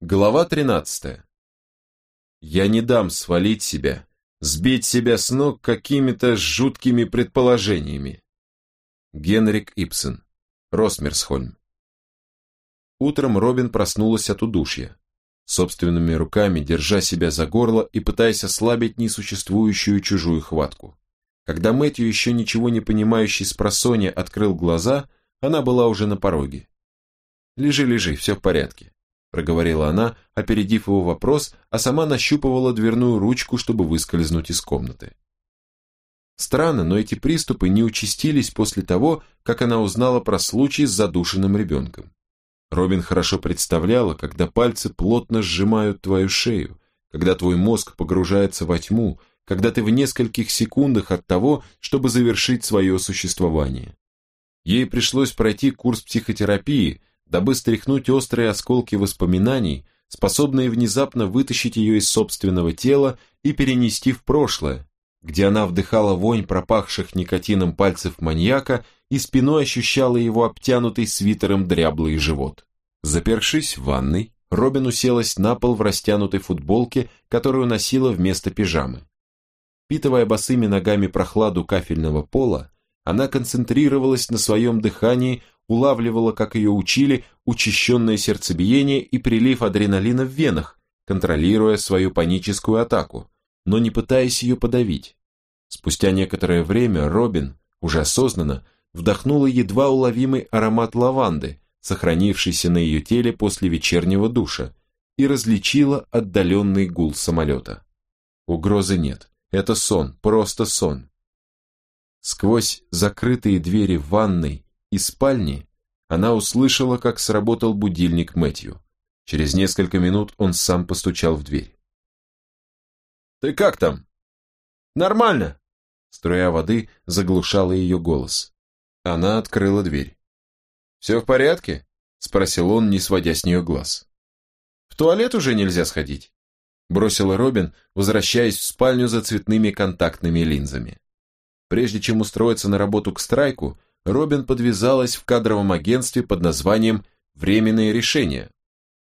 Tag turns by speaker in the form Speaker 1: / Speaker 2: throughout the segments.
Speaker 1: Глава 13. Я не дам свалить себя, сбить себя с ног какими-то жуткими предположениями. Генрик Ипсен. Росмерсхольм. Утром Робин проснулась от удушья, собственными руками держа себя за горло и пытаясь ослабить несуществующую чужую хватку. Когда Мэтью, еще ничего не понимающий с просонья, открыл глаза, она была уже на пороге. «Лежи, лежи, все в порядке проговорила она, опередив его вопрос, а сама нащупывала дверную ручку, чтобы выскользнуть из комнаты. Странно, но эти приступы не участились после того, как она узнала про случай с задушенным ребенком. Робин хорошо представляла, когда пальцы плотно сжимают твою шею, когда твой мозг погружается во тьму, когда ты в нескольких секундах от того, чтобы завершить свое существование. Ей пришлось пройти курс психотерапии, дабы стряхнуть острые осколки воспоминаний, способные внезапно вытащить ее из собственного тела и перенести в прошлое, где она вдыхала вонь пропахших никотином пальцев маньяка и спиной ощущала его обтянутый свитером дряблый живот. Запершись в ванной, Робин уселась на пол в растянутой футболке, которую носила вместо пижамы. Впитывая босыми ногами прохладу кафельного пола, она концентрировалась на своем дыхании, улавливала, как ее учили, учащенное сердцебиение и прилив адреналина в венах, контролируя свою паническую атаку, но не пытаясь ее подавить. Спустя некоторое время Робин, уже осознанно, вдохнула едва уловимый аромат лаванды, сохранившийся на ее теле после вечернего душа, и различила отдаленный гул самолета. Угрозы нет, это сон, просто сон. Сквозь закрытые двери ванной из спальни она услышала, как сработал будильник Мэтью. Через несколько минут он сам постучал в дверь. «Ты как там?» «Нормально!» Струя воды заглушала ее голос. Она открыла дверь. «Все в порядке?» Спросил он, не сводя с нее глаз. «В туалет уже нельзя сходить?» Бросила Робин, возвращаясь в спальню за цветными контактными линзами. Прежде чем устроиться на работу к страйку, Робин подвязалась в кадровом агентстве под названием «Временные решения».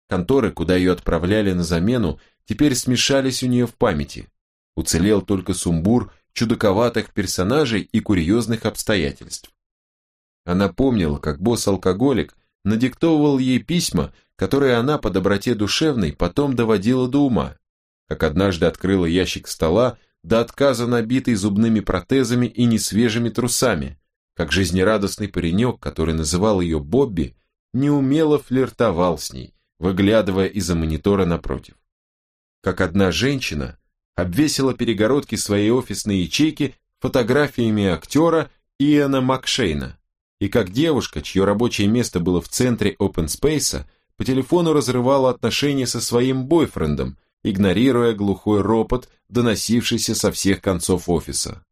Speaker 1: Конторы, куда ее отправляли на замену, теперь смешались у нее в памяти. Уцелел только сумбур чудаковатых персонажей и курьезных обстоятельств. Она помнила, как босс-алкоголик надиктовывал ей письма, которые она по доброте душевной потом доводила до ума, как однажды открыла ящик стола, до отказа набитый зубными протезами и несвежими трусами, как жизнерадостный паренек, который называл ее Бобби, неумело флиртовал с ней, выглядывая из-за монитора напротив. Как одна женщина обвесила перегородки своей офисной ячейки фотографиями актера Иэна Макшейна, и как девушка, чье рабочее место было в центре Open Space, по телефону разрывала отношения со своим бойфрендом, игнорируя глухой ропот, доносившийся со всех концов офиса.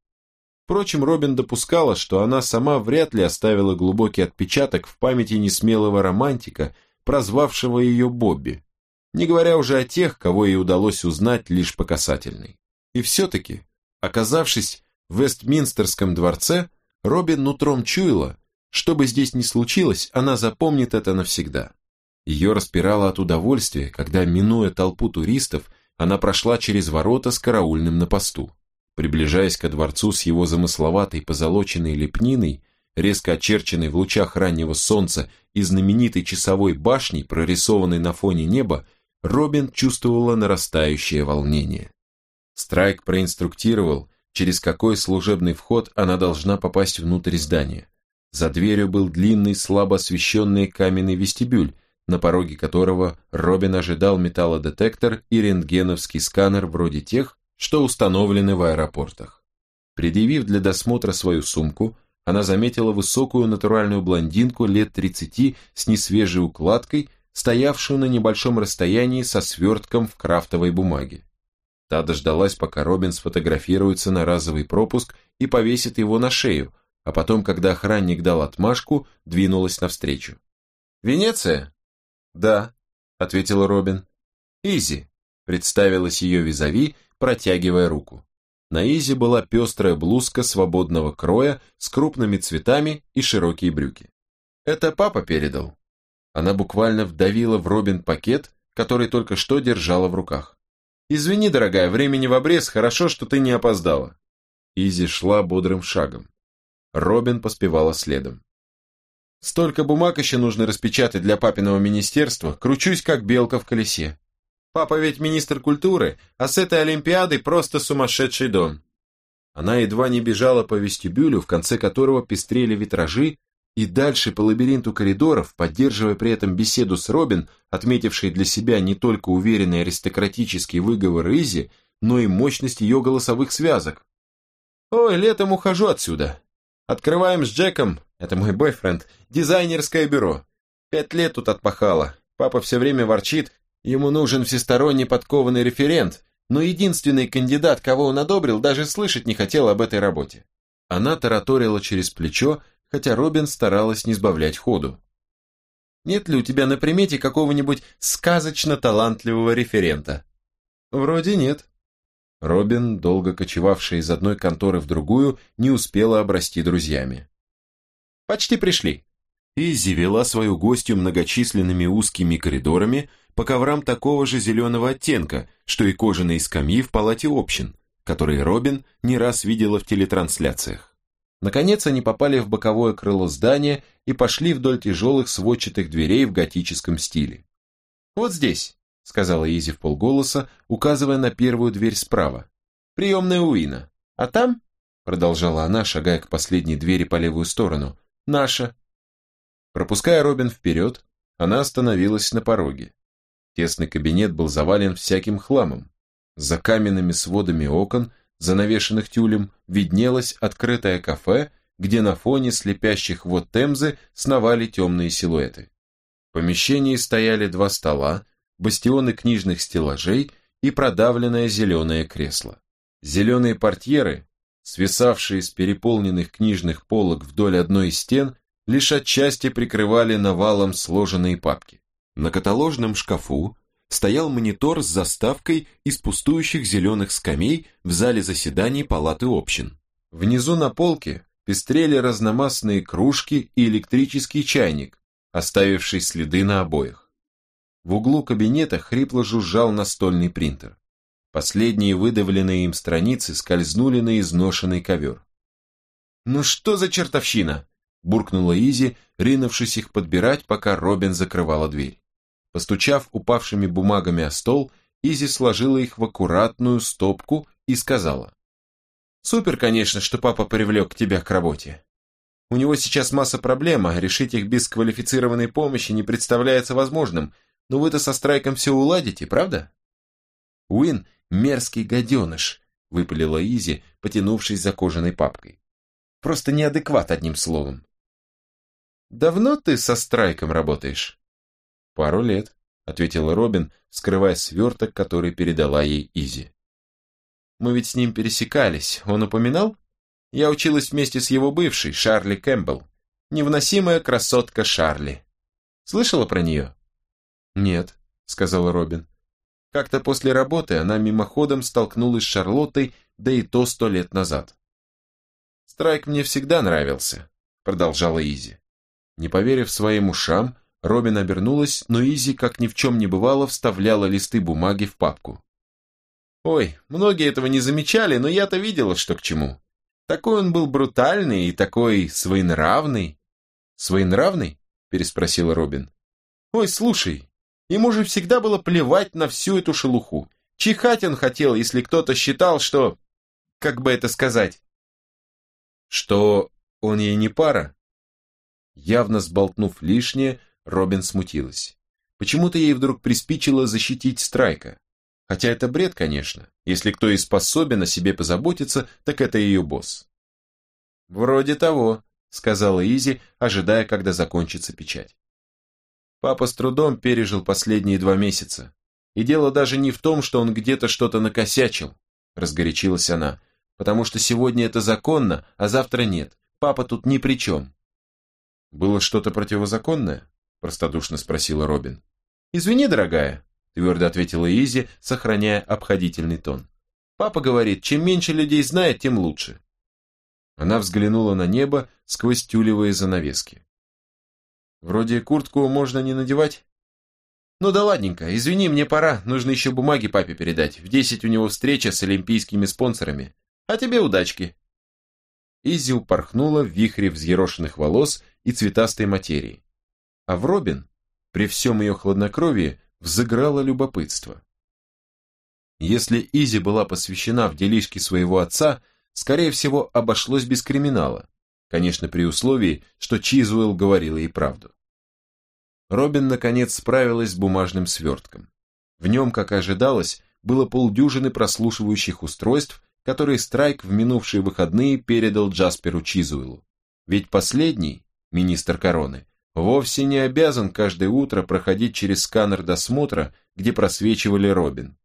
Speaker 1: Впрочем, Робин допускала, что она сама вряд ли оставила глубокий отпечаток в памяти несмелого романтика, прозвавшего ее Бобби, не говоря уже о тех, кого ей удалось узнать лишь по касательной. И все-таки, оказавшись в Вестминстерском дворце, Робин нутром чуяла, что бы здесь ни случилось, она запомнит это навсегда. Ее распирало от удовольствия, когда, минуя толпу туристов, она прошла через ворота с караульным на посту. Приближаясь ко дворцу с его замысловатой позолоченной лепниной, резко очерченной в лучах раннего солнца и знаменитой часовой башней, прорисованной на фоне неба, Робин чувствовала нарастающее волнение. Страйк проинструктировал, через какой служебный вход она должна попасть внутрь здания. За дверью был длинный, слабо освещенный каменный вестибюль, на пороге которого Робин ожидал металлодетектор и рентгеновский сканер вроде тех, что установлены в аэропортах. Предъявив для досмотра свою сумку, она заметила высокую натуральную блондинку лет 30 с несвежей укладкой, стоявшую на небольшом расстоянии со свертком в крафтовой бумаге. Та дождалась, пока Робин сфотографируется на разовый пропуск и повесит его на шею, а потом, когда охранник дал отмашку, двинулась навстречу. «Венеция?» «Да», — ответила Робин. «Изи», — представилась ее визави протягивая руку. На Изи была пестрая блузка свободного кроя с крупными цветами и широкие брюки. «Это папа передал». Она буквально вдавила в Робин пакет, который только что держала в руках. «Извини, дорогая, времени в обрез, хорошо, что ты не опоздала». Изи шла бодрым шагом. Робин поспевала следом. «Столько бумаг еще нужно распечатать для папиного министерства, кручусь как белка в колесе. Папа ведь министр культуры, а с этой Олимпиадой просто сумасшедший дом». Она едва не бежала по вестибюлю, в конце которого пестрели витражи, и дальше по лабиринту коридоров, поддерживая при этом беседу с Робин, отметившей для себя не только уверенный аристократический выговор Изи, но и мощность ее голосовых связок. «Ой, летом ухожу отсюда. Открываем с Джеком, это мой бойфренд, дизайнерское бюро. Пять лет тут отпахало. Папа все время ворчит, ему нужен всесторонне подкованный референт, но единственный кандидат, кого он одобрил, даже слышать не хотел об этой работе». Она тараторила через плечо, хотя Робин старалась не сбавлять ходу. «Нет ли у тебя на примете какого-нибудь сказочно талантливого референта?» «Вроде нет». Робин, долго кочевавшая из одной конторы в другую, не успела обрасти друзьями. «Почти пришли». Изи вела свою гостью многочисленными узкими коридорами по коврам такого же зеленого оттенка, что и кожаные скамьи в палате общин, которые Робин не раз видела в телетрансляциях. Наконец они попали в боковое крыло здания и пошли вдоль тяжелых сводчатых дверей в готическом стиле. «Вот здесь», — сказала Изи в полголоса, указывая на первую дверь справа. «Приемная Уина. А там?» — продолжала она, шагая к последней двери по левую сторону. «Наша». Пропуская Робин вперед, она остановилась на пороге. Тесный кабинет был завален всяким хламом. За каменными сводами окон — занавешенных тюлем, виднелось открытое кафе, где на фоне слепящих вод Темзы сновали темные силуэты. В помещении стояли два стола, бастионы книжных стеллажей и продавленное зеленое кресло. Зеленые портьеры, свисавшие с переполненных книжных полок вдоль одной из стен, лишь отчасти прикрывали навалом сложенные папки. На каталожном шкафу стоял монитор с заставкой из пустующих зеленых скамей в зале заседаний палаты общин. Внизу на полке пестрели разномастные кружки и электрический чайник, оставивший следы на обоях. В углу кабинета хрипло жужжал настольный принтер. Последние выдавленные им страницы скользнули на изношенный ковер. «Ну что за чертовщина?» – буркнула Изи, ринувшись их подбирать, пока Робин закрывала дверь. Постучав упавшими бумагами о стол, Изи сложила их в аккуратную стопку и сказала. «Супер, конечно, что папа привлек тебя к работе. У него сейчас масса проблем, а решить их без квалифицированной помощи не представляется возможным, но вы-то со страйком все уладите, правда?» «Уин – мерзкий гаденыш», – выпалила Изи, потянувшись за кожаной папкой. «Просто неадекват, одним словом». «Давно ты со страйком работаешь?» «Пару лет», — ответила Робин, скрывая сверток, который передала ей Изи. «Мы ведь с ним пересекались. Он упоминал? Я училась вместе с его бывшей, Шарли Кэмпбелл. Невыносимая красотка Шарли. Слышала про нее?» «Нет», — сказала Робин. Как-то после работы она мимоходом столкнулась с Шарлоттой, да и то сто лет назад. «Страйк мне всегда нравился», — продолжала Изи. Не поверив своим ушам, Робин обернулась, но Изи, как ни в чем не бывало, вставляла листы бумаги в папку. «Ой, многие этого не замечали, но я-то видела, что к чему. Такой он был брутальный и такой своенравный». «Своенравный?» – переспросила Робин. «Ой, слушай, ему же всегда было плевать на всю эту шелуху. Чихать он хотел, если кто-то считал, что... Как бы это сказать?» «Что он ей не пара?» Явно сболтнув лишнее, Робин смутилась. Почему-то ей вдруг приспичило защитить Страйка. Хотя это бред, конечно. Если кто и способен о себе позаботиться, так это ее босс. «Вроде того», — сказала Изи, ожидая, когда закончится печать. Папа с трудом пережил последние два месяца. И дело даже не в том, что он где-то что-то накосячил, разгорячилась она, потому что сегодня это законно, а завтра нет. Папа тут ни при чем. Было что-то противозаконное? простодушно спросила Робин. «Извини, дорогая», – твердо ответила Изи, сохраняя обходительный тон. «Папа говорит, чем меньше людей знает, тем лучше». Она взглянула на небо сквозь тюлевые занавески. «Вроде куртку можно не надевать?» Ну да ладненько, извини, мне пора, нужно еще бумаги папе передать. В десять у него встреча с олимпийскими спонсорами. А тебе удачки. Изи упорхнула в вихре взъерошенных волос и цветастой материи. А в Робин, при всем ее хладнокровии, взыграло любопытство. Если Изи была посвящена в делишки своего отца, скорее всего, обошлось без криминала, конечно, при условии, что Чизвелл говорила ей правду. Робин, наконец, справилась с бумажным свертком. В нем, как и ожидалось, было полдюжины прослушивающих устройств, которые Страйк в минувшие выходные передал Джасперу Чизуэлу. Ведь последний, министр короны, вовсе не обязан каждое утро проходить через сканер досмотра, где просвечивали Робин.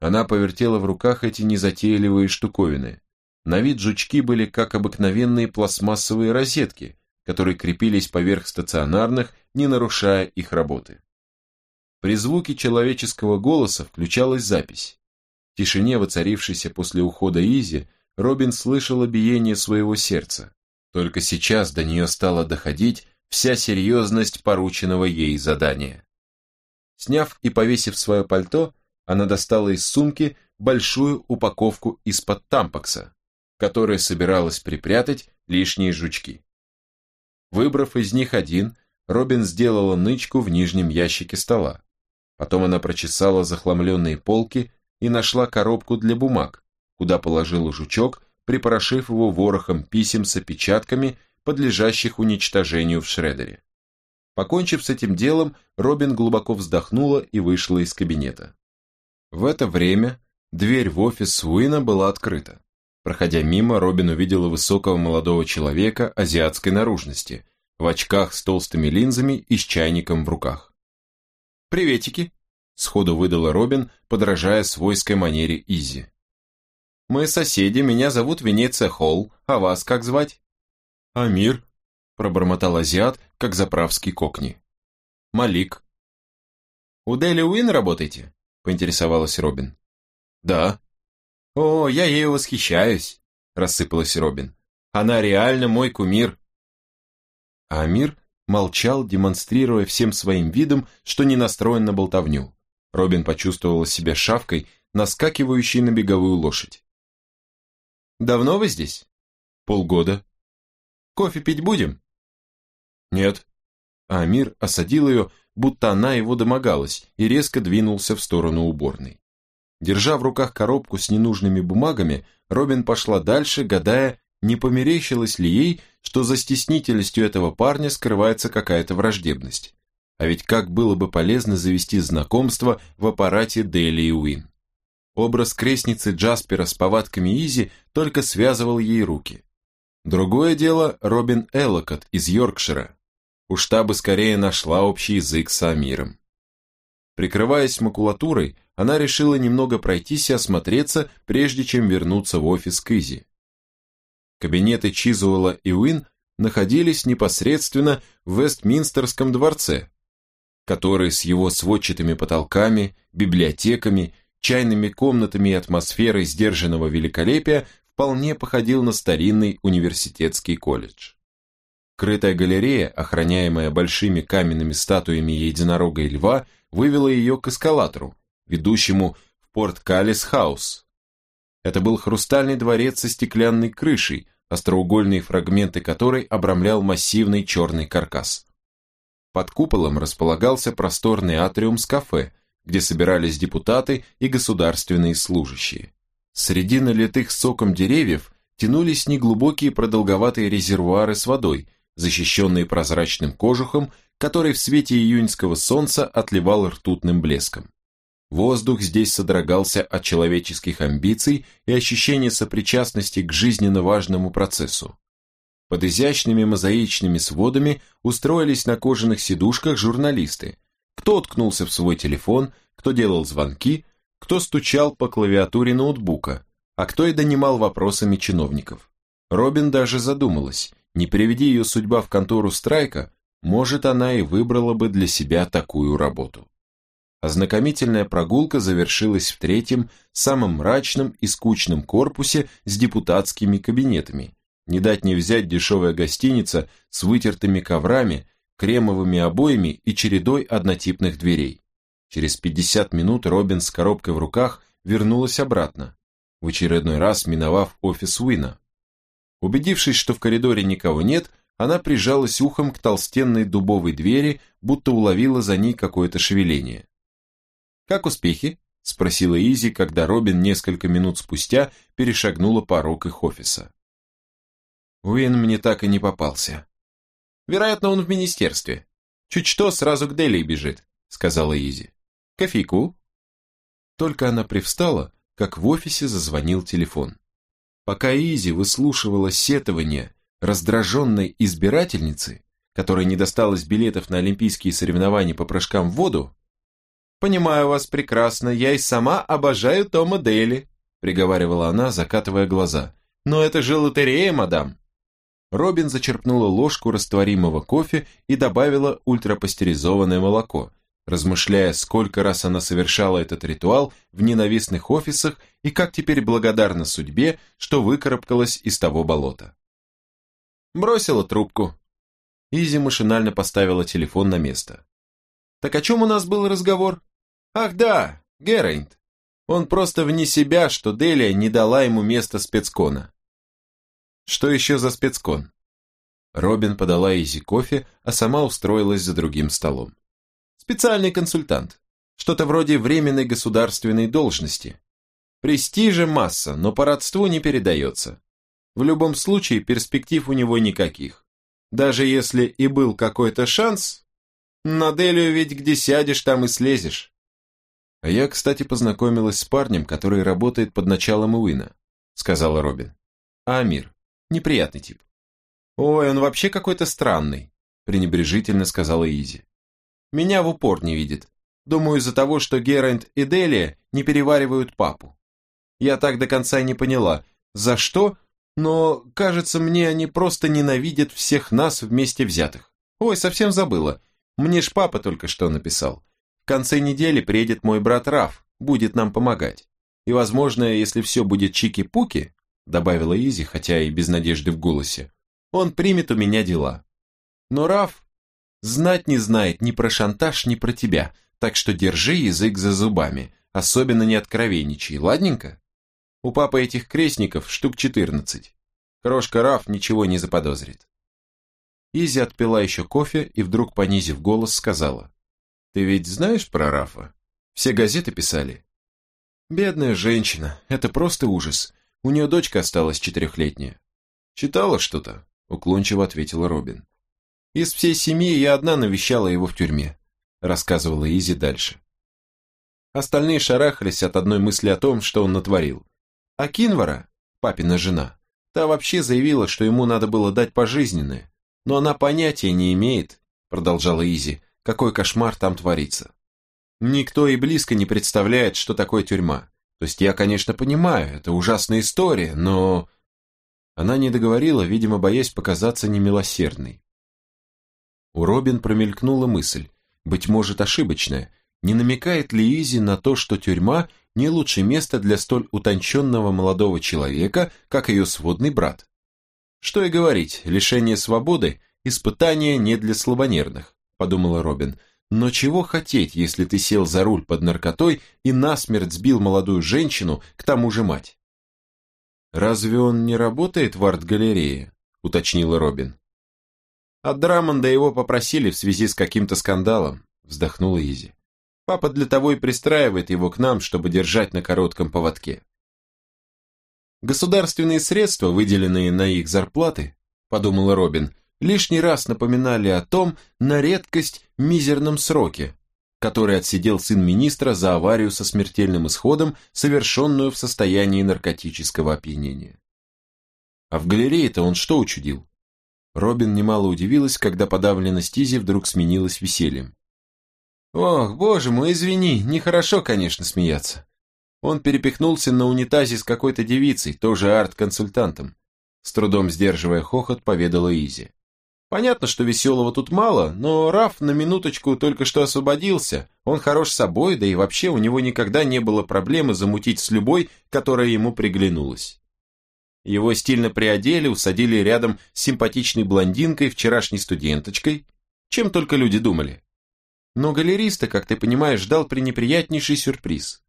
Speaker 1: Она повертела в руках эти незатейливые штуковины. На вид жучки были как обыкновенные пластмассовые розетки, которые крепились поверх стационарных, не нарушая их работы. При звуке человеческого голоса включалась запись. В тишине, воцарившейся после ухода Изи, Робин слышала биение своего сердца. Только сейчас до нее стала доходить вся серьезность порученного ей задания. Сняв и повесив свое пальто, она достала из сумки большую упаковку из-под тампакса, которая собиралась припрятать лишние жучки. Выбрав из них один, Робин сделала нычку в нижнем ящике стола. Потом она прочесала захламленные полки и нашла коробку для бумаг, куда положила жучок, припорошив его ворохом писем с опечатками, подлежащих уничтожению в шредере. Покончив с этим делом, Робин глубоко вздохнула и вышла из кабинета. В это время дверь в офис Уина была открыта. Проходя мимо, Робин увидела высокого молодого человека азиатской наружности, в очках с толстыми линзами и с чайником в руках. «Приветики!» – сходу выдала Робин, подражая свойской манере Изи. «Мы соседи, меня зовут Венеция Холл, а вас как звать?» «Амир», – пробормотал азиат, как заправский кокни. «Малик». «У Дели Уин работаете?» поинтересовалась Робин. «Да». «О, я ею восхищаюсь», – рассыпалась Робин. «Она реально мой кумир». Амир молчал, демонстрируя всем своим видом, что не настроен на болтовню. Робин почувствовала себя шавкой, наскакивающей на беговую лошадь. «Давно вы здесь?» «Полгода». «Кофе пить будем?» «Нет». А Амир осадил ее, будто она его домогалась, и резко двинулся в сторону уборной. Держа в руках коробку с ненужными бумагами, Робин пошла дальше, гадая, не померещилось ли ей, что за стеснительностью этого парня скрывается какая-то враждебность. А ведь как было бы полезно завести знакомство в аппарате Дели и Уин. Образ крестницы Джаспера с повадками Изи только связывал ей руки. Другое дело Робин Эллокот из Йоркшира, Уж та скорее нашла общий язык с Амиром. Прикрываясь макулатурой, она решила немного пройтись и осмотреться, прежде чем вернуться в офис Кизи. Кабинеты Чизуэлла и Уин находились непосредственно в Вестминстерском дворце, который с его сводчатыми потолками, библиотеками, чайными комнатами и атмосферой сдержанного великолепия вполне походил на старинный университетский колледж. Крытая галерея, охраняемая большими каменными статуями единорога и льва, вывела ее к эскалатору, ведущему в порт Калис Хаус. Это был хрустальный дворец со стеклянной крышей, остроугольные фрагменты которой обрамлял массивный черный каркас. Под куполом располагался просторный атриум с кафе, где собирались депутаты и государственные служащие. Среди налитых соком деревьев тянулись неглубокие продолговатые резервуары с водой, защищенные прозрачным кожухом, который в свете июньского солнца отливал ртутным блеском. Воздух здесь содрогался от человеческих амбиций и ощущения сопричастности к жизненно важному процессу. Под изящными мозаичными сводами устроились на кожаных сидушках журналисты. Кто уткнулся в свой телефон, кто делал звонки, кто стучал по клавиатуре ноутбука, а кто и донимал вопросами чиновников. Робин даже задумалась, не приведи ее судьба в контору Страйка, может, она и выбрала бы для себя такую работу. Ознакомительная прогулка завершилась в третьем, самом мрачном и скучном корпусе с депутатскими кабинетами. Не дать не взять дешевая гостиница с вытертыми коврами, кремовыми обоями и чередой однотипных дверей. Через 50 минут Робин с коробкой в руках вернулась обратно, в очередной раз миновав офис Уина. Убедившись, что в коридоре никого нет, она прижалась ухом к толстенной дубовой двери, будто уловила за ней какое-то шевеление. «Как успехи?» – спросила Изи, когда Робин несколько минут спустя перешагнула порог их офиса. Уин мне так и не попался. Вероятно, он в министерстве. Чуть что, сразу к Дели бежит, сказала Изи. Кофейку? Только она привстала, как в офисе зазвонил телефон. Пока Изи выслушивала сетование раздраженной избирательницы, которой не досталось билетов на олимпийские соревнования по прыжкам в воду, «Понимаю вас прекрасно, я и сама обожаю Тома Дейли», приговаривала она, закатывая глаза. «Но это же лотерея, мадам». Робин зачерпнула ложку растворимого кофе и добавила ультрапастеризованное молоко, размышляя, сколько раз она совершала этот ритуал в ненавистных офисах и как теперь благодарна судьбе, что выкарабкалась из того болота. Бросила трубку. Изи машинально поставила телефон на место. «Так о чем у нас был разговор?» «Ах да, Герайнт. Он просто вне себя, что Делия не дала ему место спецкона». «Что еще за спецкон?» Робин подала Изи кофе, а сама устроилась за другим столом. «Специальный консультант. Что-то вроде временной государственной должности. Престижа масса, но по родству не передается. В любом случае перспектив у него никаких. Даже если и был какой-то шанс, на Делию ведь где сядешь, там и слезешь. А я, кстати, познакомилась с парнем, который работает под началом Уина, сказала Робин. А Амир, неприятный тип. Ой, он вообще какой-то странный, пренебрежительно сказала Изи. Меня в упор не видит. Думаю, из-за того, что Геральт и Делия не переваривают папу. Я так до конца не поняла, за что, но, кажется, мне они просто ненавидят всех нас вместе взятых. Ой, совсем забыла. Мне ж папа только что написал. В конце недели приедет мой брат Раф, будет нам помогать. И, возможно, если все будет чики-пуки, добавила Изи, хотя и без надежды в голосе, он примет у меня дела. Но Раф знать не знает ни про шантаж, ни про тебя, так что держи язык за зубами, особенно не откровенничай, ладненько? У папы этих крестников штук четырнадцать. Крошка Раф ничего не заподозрит. Изи отпила еще кофе и вдруг, понизив голос, сказала. «Ты ведь знаешь про Рафа? Все газеты писали». «Бедная женщина, это просто ужас. У нее дочка осталась четырехлетняя». «Читала что-то?» – уклончиво ответила Робин. «Из всей семьи я одна навещала его в тюрьме», – рассказывала Изи дальше. Остальные шарахались от одной мысли о том, что он натворил. А Кинвара, папина жена, та вообще заявила, что ему надо было дать пожизненное, но она понятия не имеет, продолжала Изи, какой кошмар там творится. Никто и близко не представляет, что такое тюрьма. То есть я, конечно, понимаю, это ужасная история, но... Она не договорила, видимо, боясь показаться немилосердной. У Робин промелькнула мысль, быть может ошибочная, не намекает ли Изи на то, что тюрьма не лучшее место для столь утонченного молодого человека, как ее сводный брат? Что и говорить, лишение свободы – испытание не для слабонервных, подумала Робин. Но чего хотеть, если ты сел за руль под наркотой и насмерть сбил молодую женщину, к тому же мать? «Разве он не работает в арт-галерее?» – уточнила Робин. От Драмонда его попросили в связи с каким-то скандалом, вздохнула Изи. Папа для того и пристраивает его к нам, чтобы держать на коротком поводке. Государственные средства, выделенные на их зарплаты, подумала Робин, лишний раз напоминали о том на редкость мизерном сроке, который отсидел сын министра за аварию со смертельным исходом, совершенную в состоянии наркотического опьянения. А в галерее-то он что учудил? Робин немало удивилась, когда подавленность Изи вдруг сменилась весельем. Ох, боже мой, извини, нехорошо, конечно, смеяться. Он перепихнулся на унитазе с какой-то девицей, тоже арт-консультантом. С трудом сдерживая хохот, поведала Изи. Понятно, что веселого тут мало, но Раф на минуточку только что освободился. Он хорош собой, да и вообще у него никогда не было проблемы замутить с любой, которая ему приглянулась. Его стильно приодели, усадили рядом с симпатичной блондинкой, вчерашней студенточкой,
Speaker 2: чем только люди думали. Но галериста, как ты понимаешь, ждал пренеприятнейший сюрприз.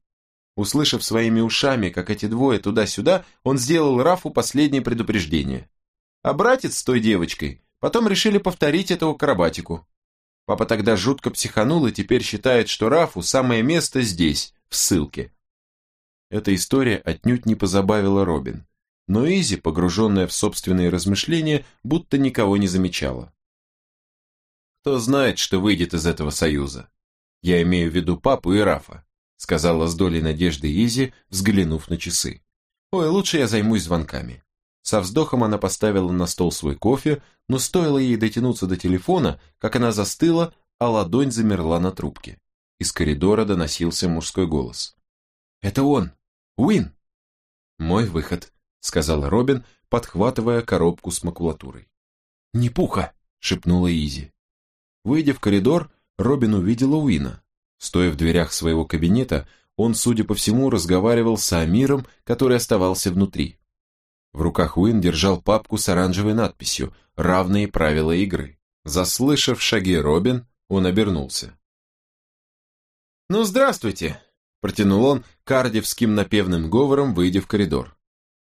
Speaker 2: Услышав своими ушами, как эти двое туда-сюда, он сделал Рафу последнее предупреждение. А братец с той девочкой потом решили повторить эту акробатику. Папа тогда жутко психанул и теперь считает, что Рафу самое место здесь, в ссылке. Эта история отнюдь не позабавила Робин, но Изи, погруженная в собственные размышления, будто никого не замечала. «Кто знает, что выйдет из этого союза? Я имею в виду папу и Рафа», сказала с долей надежды Изи, взглянув на часы. «Ой, лучше я займусь звонками». Со вздохом она поставила на стол свой кофе, но стоило ей дотянуться до телефона, как она застыла, а ладонь замерла на трубке. Из коридора доносился мужской голос. «Это он! Уин!» «Мой выход», — сказала Робин, подхватывая коробку с макулатурой. «Не пуха!» — шепнула Изи. Выйдя в коридор, Робин увидела Уина. Стоя в дверях своего кабинета, он, судя по всему, разговаривал с Амиром, который оставался внутри. В руках Уин держал папку с оранжевой надписью «Равные правила игры». Заслышав шаги Робин, он обернулся. «Ну, здравствуйте!» – протянул он кардевским напевным говором, выйдя в коридор.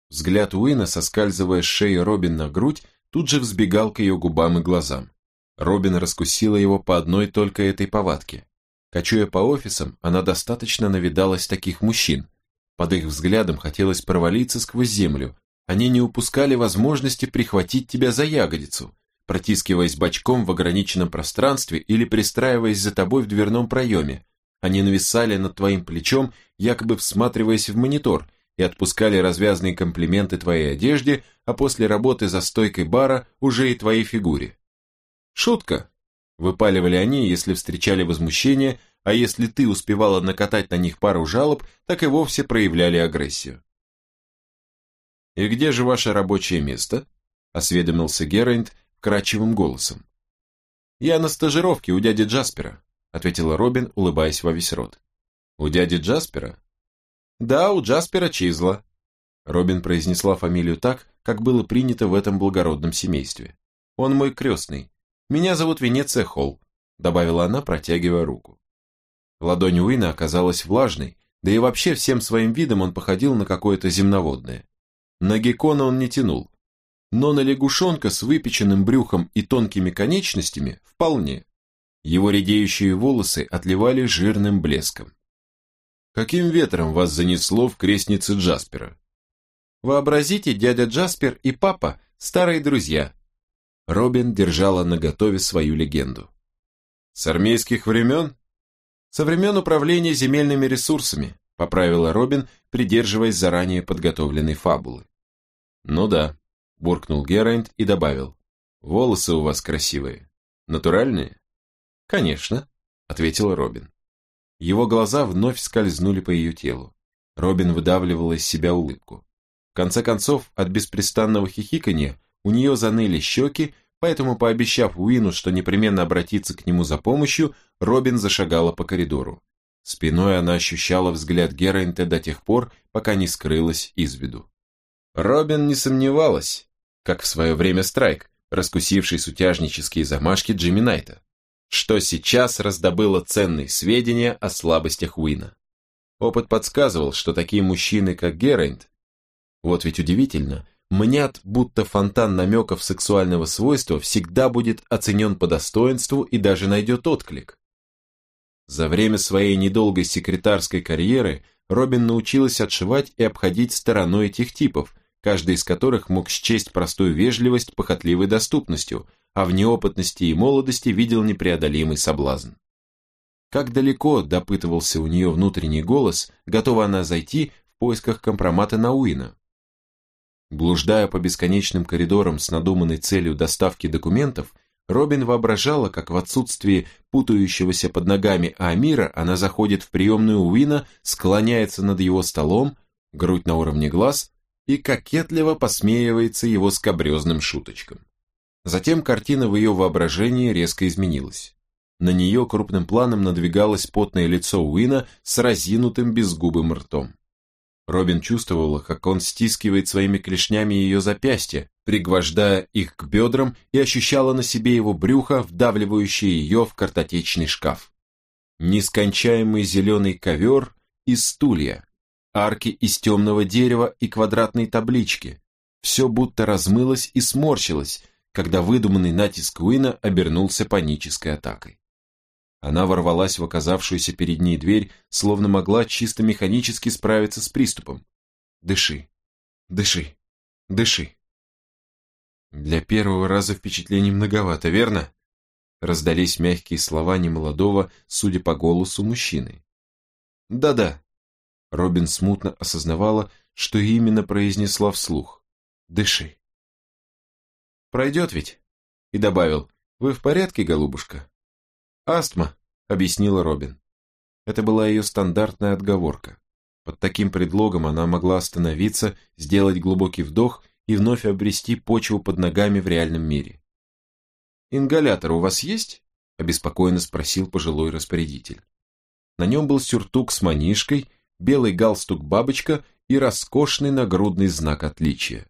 Speaker 2: Взгляд Уина, соскальзывая с шеи Робин на грудь, тут же взбегал к ее губам и глазам. Робин раскусила его по одной только этой повадке. Кочуя по офисам, она достаточно навидалась таких мужчин. Под их взглядом хотелось провалиться сквозь землю, они не упускали возможности прихватить тебя за ягодицу, протискиваясь бочком в ограниченном пространстве или пристраиваясь за тобой в дверном проеме. Они нависали над твоим плечом, якобы всматриваясь в монитор, и отпускали развязные комплименты твоей одежде, а после работы за стойкой бара уже и твоей фигуре. «Шутка!» – выпаливали они, если встречали возмущение, а если ты успевала накатать на них пару жалоб, так и вовсе проявляли агрессию. «И где же ваше рабочее место?» – осведомился Герайнд вкрадчивым голосом. «Я на стажировке у дяди Джаспера», – ответила Робин, улыбаясь во весь рот. «У дяди Джаспера?» «Да, у Джаспера Чизла». Робин произнесла фамилию так, как было принято в этом благородном семействе. «Он мой крестный. Меня зовут Венеция Холл», – добавила она, протягивая руку. Ладонь Уина оказалась влажной, да и вообще всем своим видом он походил на какое-то земноводное. На геккона он не тянул, но на лягушонка с выпеченным брюхом и тонкими конечностями вполне. Его редеющие волосы отливали жирным блеском. «Каким ветром вас занесло в крестнице Джаспера?» «Вообразите, дядя Джаспер и папа – старые друзья». Робин держала наготове свою легенду. «С армейских времен?» «Со времен управления земельными ресурсами», поправила Робин, придерживаясь заранее подготовленной фабулы. «Ну да», – буркнул Герайнд и добавил. «Волосы у вас красивые. Натуральные?» «Конечно», – ответила Робин. Его глаза вновь скользнули по ее телу. Робин выдавливала из себя улыбку. В конце концов, от беспрестанного хихиканья у нее заныли щеки, поэтому, пообещав Уину, что непременно обратится к нему за помощью, Робин зашагала по коридору. Спиной она ощущала взгляд Геррента до тех пор, пока не скрылась из виду. Робин не сомневалась, как в свое время Страйк, раскусивший сутяжнические замашки Джимми Найта, что сейчас раздобыла ценные сведения о слабостях Уина. Опыт подсказывал, что такие мужчины, как Геррент, вот ведь удивительно, мнят, будто фонтан намеков сексуального свойства всегда будет оценен по достоинству и даже найдет отклик. За время своей недолгой секретарской карьеры Робин научилась отшивать и обходить стороной этих типов, каждый из которых мог счесть простую вежливость похотливой доступностью, а в неопытности и молодости видел непреодолимый соблазн. Как далеко, допытывался у нее внутренний голос, готова она зайти в поисках компромата на Уина. Блуждая по бесконечным коридорам с надуманной целью доставки документов, Робин воображала, как в отсутствии путающегося под ногами Амира она заходит в приемную Уина, склоняется над его столом, грудь на уровне глаз, и кокетливо посмеивается его скобрезным шуточкам. Затем картина в ее воображении резко изменилась. На нее крупным планом надвигалось потное лицо Уина с разинутым безгубым ртом.
Speaker 1: Робин чувствовала, как он стискивает своими клешнями ее запястья, пригвождая их к бедрам и ощущала на себе его брюхо, вдавливающее ее в картотечный шкаф. Нескончаемый зеленый ковер и стулья, арки из темного дерева и квадратные таблички. Все будто размылось и сморщилось, когда выдуманный натиск Уина обернулся панической атакой. Она ворвалась в оказавшуюся перед ней дверь, словно могла чисто механически справиться с приступом. «Дыши, дыши, дыши». Для первого раза впечатлений многовато, верно? Раздались мягкие слова немолодого, судя по голосу, мужчины. Да-да. Робин смутно осознавала, что именно произнесла вслух. Дыши. Пройдет ведь? И добавил, вы в порядке, голубушка? Астма, объяснила Робин. Это была ее стандартная отговорка. Под таким предлогом она могла остановиться, сделать глубокий вдох и вновь обрести почву под ногами в реальном мире. «Ингалятор у вас есть?» – обеспокоенно спросил пожилой распорядитель. На нем был сюртук с манишкой, белый галстук-бабочка и роскошный нагрудный знак отличия.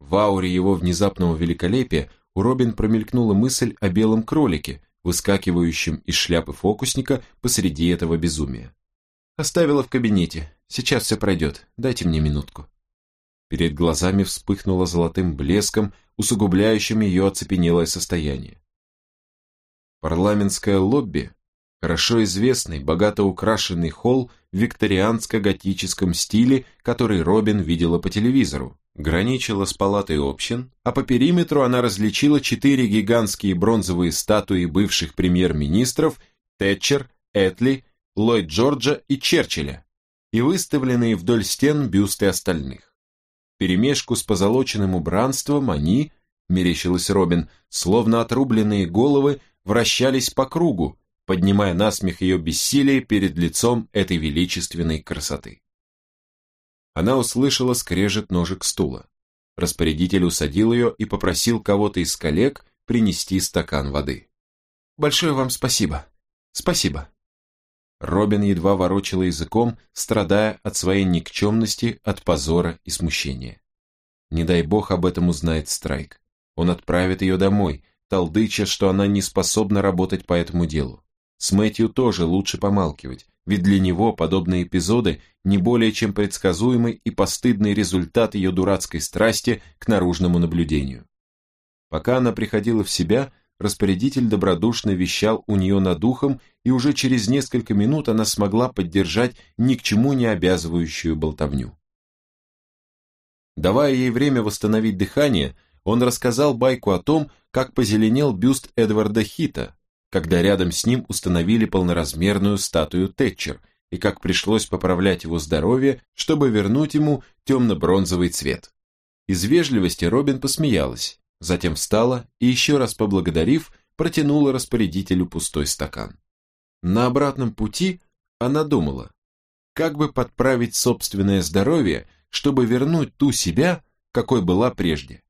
Speaker 1: В ауре его внезапного великолепия у Робин промелькнула мысль о белом кролике, выскакивающем из шляпы фокусника посреди этого безумия. «Оставила в кабинете. Сейчас все пройдет. Дайте мне минутку». Перед глазами вспыхнуло золотым блеском, усугубляющим ее оцепенелое состояние. Парламентское лобби – хорошо известный, богато украшенный холл в викторианско-готическом стиле, который Робин видела по телевизору, граничила с палатой общин, а по периметру она различила четыре гигантские бронзовые статуи бывших премьер-министров Тэтчер, Этли, Ллойд Джорджа и Черчилля и выставленные вдоль стен бюсты остальных перемешку с позолоченным убранством они, мерещилась Робин, словно отрубленные головы, вращались по кругу, поднимая насмех ее бессилие перед лицом этой величественной красоты. Она услышала скрежет ножек стула. Распорядитель усадил ее и попросил кого-то из коллег принести стакан воды. «Большое вам спасибо. Спасибо». Робин едва ворочала языком, страдая от своей никчемности, от позора и смущения. Не дай бог об этом узнает Страйк. Он отправит ее домой, толдыча, что она не способна работать по этому делу. С Мэтью тоже лучше помалкивать, ведь для него подобные эпизоды не более чем предсказуемый и постыдный результат ее дурацкой страсти к наружному наблюдению. Пока она приходила в себя, распорядитель добродушно вещал у нее над ухом, и уже через несколько минут она смогла поддержать ни к чему не обязывающую болтовню. Давая ей время восстановить дыхание, он рассказал байку о том, как позеленел бюст Эдварда Хита, когда рядом с ним установили полноразмерную статую Тэтчер, и как пришлось поправлять его здоровье, чтобы вернуть ему темно-бронзовый цвет. Из вежливости Робин посмеялась, затем встала и, еще раз поблагодарив, протянула распорядителю пустой стакан. На обратном пути она думала, как бы подправить собственное здоровье, чтобы вернуть ту себя, какой была прежде.